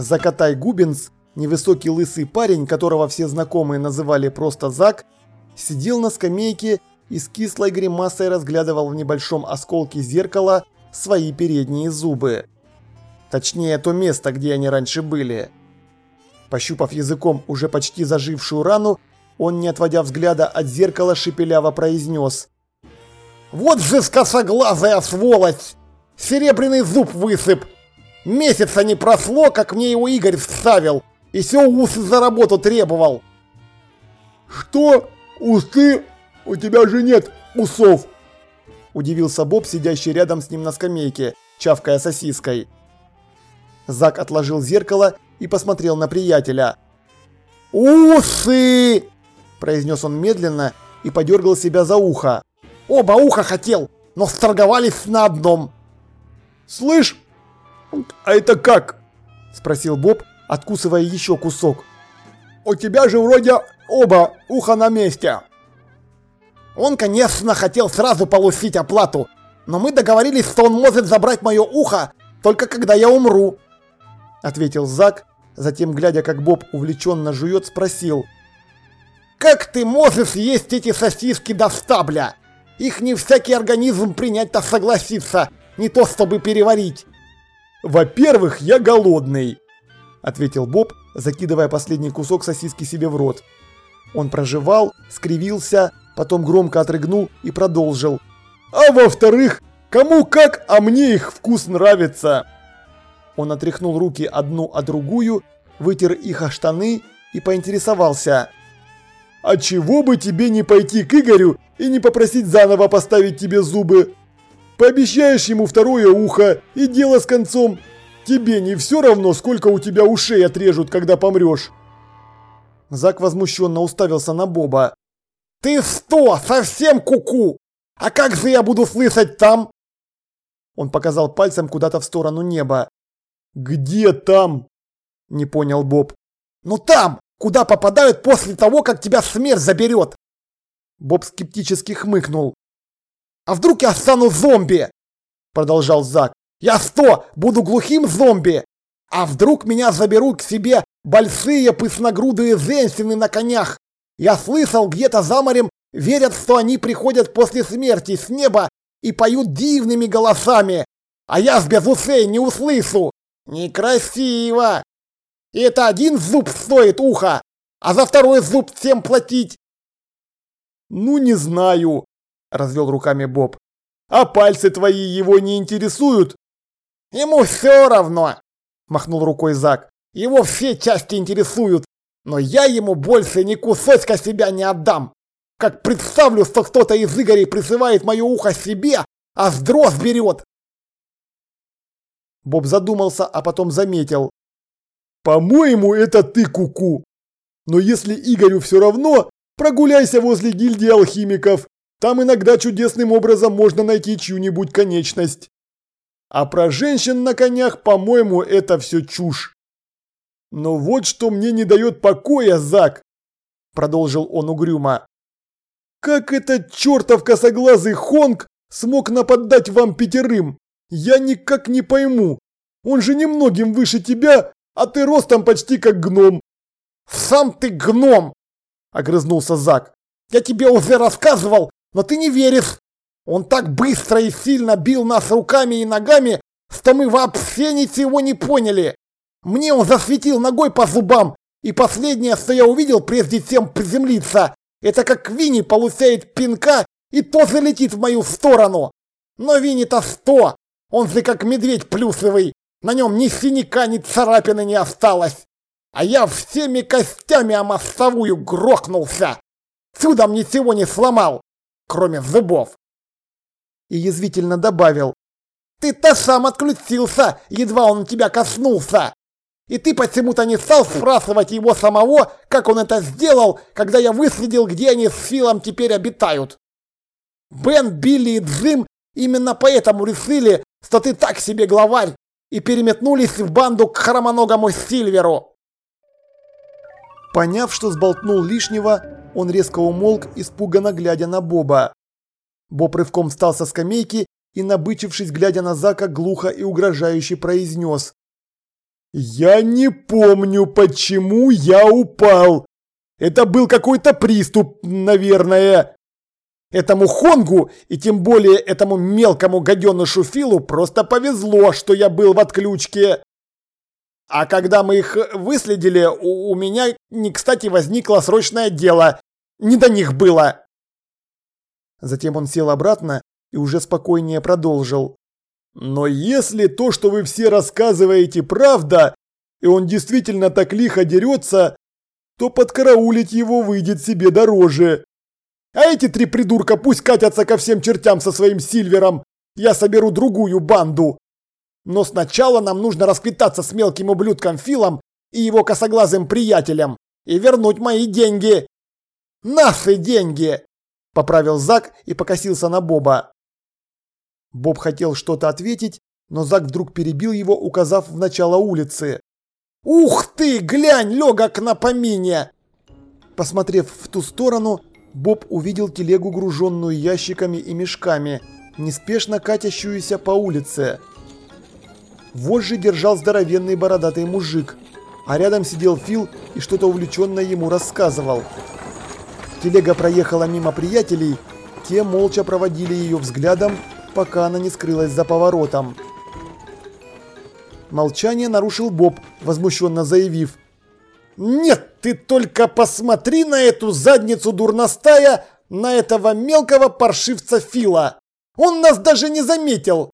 Закатай Губинс, невысокий лысый парень, которого все знакомые называли просто Зак, сидел на скамейке и с кислой гримасой разглядывал в небольшом осколке зеркала свои передние зубы. Точнее, то место, где они раньше были. Пощупав языком уже почти зажившую рану, он, не отводя взгляда от зеркала, шепеляво произнес. «Вот же скосоглазая сволочь! Серебряный зуб высып! Месяца не прошло, как мне его Игорь вставил, и все усы за работу требовал!» «Что? Усы? У тебя же нет усов!» Удивился Боб, сидящий рядом с ним на скамейке, чавкая сосиской. Зак отложил зеркало и посмотрел на приятеля. «Усы!» – произнес он медленно и подергал себя за ухо. «Оба уха хотел, но сторговались на одном!» «Слышь, а это как?» – спросил Боб, откусывая еще кусок. «У тебя же вроде оба уха на месте!» Он, конечно, хотел сразу получить оплату, но мы договорились, что он может забрать мое ухо только когда я умру. Ответил Зак, затем, глядя, как Боб увлеченно жует, спросил. Как ты можешь есть эти сосиски до стабля? Их не всякий организм принять-то согласится, не то чтобы переварить. Во-первых, я голодный, ответил Боб, закидывая последний кусок сосиски себе в рот. Он прожевал, скривился, потом громко отрыгнул и продолжил. А во-вторых, кому как, а мне их вкус нравится. Он отряхнул руки одну о другую, вытер их о штаны и поинтересовался. «А чего бы тебе не пойти к Игорю и не попросить заново поставить тебе зубы? Пообещаешь ему второе ухо и дело с концом. Тебе не все равно, сколько у тебя ушей отрежут, когда помрешь?» Зак возмущенно уставился на Боба. «Ты что, совсем куку? -ку? А как же я буду слышать там?» Он показал пальцем куда-то в сторону неба. «Где там?» – не понял Боб. «Ну там, куда попадают после того, как тебя смерть заберет!» Боб скептически хмыкнул. «А вдруг я стану зомби?» – продолжал Зак. «Я что, буду глухим зомби? А вдруг меня заберут к себе большие пысногрудые женщины на конях? Я слышал, где-то за морем верят, что они приходят после смерти с неба и поют дивными голосами, а я с без усей не услышу. Некрасиво. И это один зуб стоит ухо, а за второй зуб всем платить. Ну не знаю, развел руками Боб. А пальцы твои его не интересуют? Ему все равно, махнул рукой Зак. Его все части интересуют, но я ему больше ни кусочка себя не отдам. Как представлю, что кто-то из Игорей присылает мое ухо себе, а с берет, Боб задумался, а потом заметил. «По-моему, это ты, Куку. -ку. Но если Игорю все равно, прогуляйся возле гильдии алхимиков. Там иногда чудесным образом можно найти чью-нибудь конечность. А про женщин на конях, по-моему, это все чушь. Но вот что мне не дает покоя, Зак, продолжил он угрюмо. Как этот чертов косоглазый Хонг смог нападать вам пятерым? Я никак не пойму. Он же немногим выше тебя, а ты ростом почти как гном. Сам ты гном, огрызнулся Зак. Я тебе уже рассказывал, но ты не веришь. Он так быстро и сильно бил нас руками и ногами, что мы вообще ничего не поняли. Мне он засветил ногой по зубам, и последнее, что я увидел, прежде чем приземлиться, это как Винни получает пинка и тоже летит в мою сторону. Но Винни-то сто, он же как медведь плюсовый, на нем ни синяка, ни царапины не осталось. А я всеми костями о мостовую грохнулся. Чудом ничего не сломал, кроме зубов. И язвительно добавил. Ты-то сам отключился, едва он тебя коснулся. И ты почему-то не стал спрашивать его самого, как он это сделал, когда я выследил, где они с Филом теперь обитают. Бен, Билли и Джим именно поэтому решили, что ты так себе главарь, и переметнулись в банду к хромоногому Сильверу. Поняв, что сболтнул лишнего, он резко умолк, испуганно глядя на Боба. Боб рывком встал со скамейки и, набычившись, глядя на Зака, глухо и угрожающе произнес. Я не помню, почему я упал. Это был какой-то приступ, наверное. Этому Хонгу и тем более этому мелкому гаденышу Филу просто повезло, что я был в отключке. А когда мы их выследили, у, у меня не кстати возникло срочное дело. Не до них было. Затем он сел обратно и уже спокойнее продолжил. Но если то, что вы все рассказываете, правда, и он действительно так лихо дерется, то подкараулить его выйдет себе дороже. А эти три придурка пусть катятся ко всем чертям со своим Сильвером. Я соберу другую банду. Но сначала нам нужно расквитаться с мелким ублюдком Филом и его косоглазым приятелем и вернуть мои деньги. Наши деньги! Поправил Зак и покосился на Боба. Боб хотел что-то ответить, но Зак вдруг перебил его, указав в начало улицы. «Ух ты, глянь, легок на помине!» Посмотрев в ту сторону, Боб увидел телегу, груженную ящиками и мешками, неспешно катящуюся по улице. Вожжи держал здоровенный бородатый мужик, а рядом сидел Фил и что-то увлеченно ему рассказывал. Телега проехала мимо приятелей, те молча проводили ее взглядом, пока она не скрылась за поворотом. Молчание нарушил Боб, возмущенно заявив. «Нет, ты только посмотри на эту задницу дурностая, на этого мелкого паршивца Фила! Он нас даже не заметил!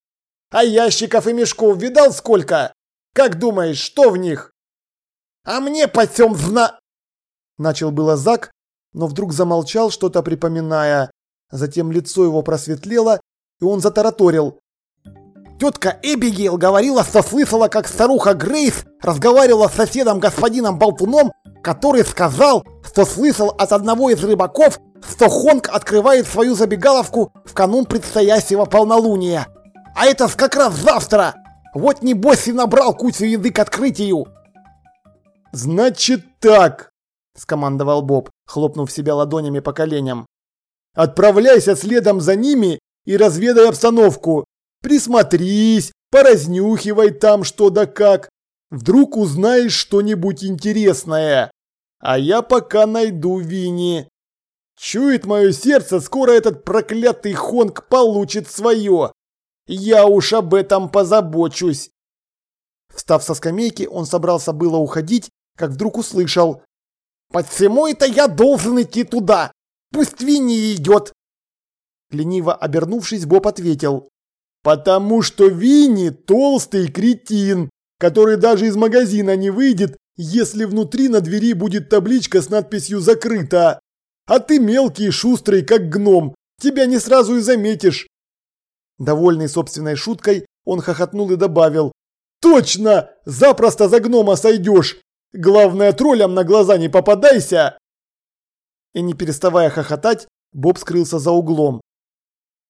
А ящиков и мешков видал сколько? Как думаешь, что в них?» «А мне потем зна...» Начал было Зак, но вдруг замолчал, что-то припоминая. Затем лицо его просветлело, и он затараторил. Тетка Эбигейл говорила, что слышала, как старуха Грейс разговаривала с соседом господином Болтуном, который сказал, что слышал от одного из рыбаков, что Хонг открывает свою забегаловку в канун предстоящего полнолуния. А это как раз завтра! Вот небось и набрал кучу еды к открытию. «Значит так!» – скомандовал Боб, хлопнув себя ладонями по коленям. «Отправляйся следом за ними и разведай обстановку. Присмотрись, поразнюхивай там что да как. Вдруг узнаешь что-нибудь интересное. А я пока найду Винни. Чует мое сердце, скоро этот проклятый Хонг получит свое. Я уж об этом позабочусь. Встав со скамейки, он собрался было уходить, как вдруг услышал. «Почему это я должен идти туда? Пусть Винни идет!» Лениво обернувшись, Боб ответил. Потому что Винни толстый кретин, который даже из магазина не выйдет, если внутри на двери будет табличка с надписью «Закрыто». А ты мелкий и шустрый, как гном, тебя не сразу и заметишь. Довольный собственной шуткой, он хохотнул и добавил. Точно, запросто за гнома сойдешь. Главное, троллям на глаза не попадайся. И не переставая хохотать, Боб скрылся за углом.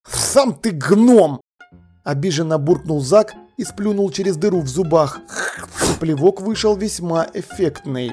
«Сам ты гном!» Обиженно буркнул Зак и сплюнул через дыру в зубах. Плевок вышел весьма эффектный.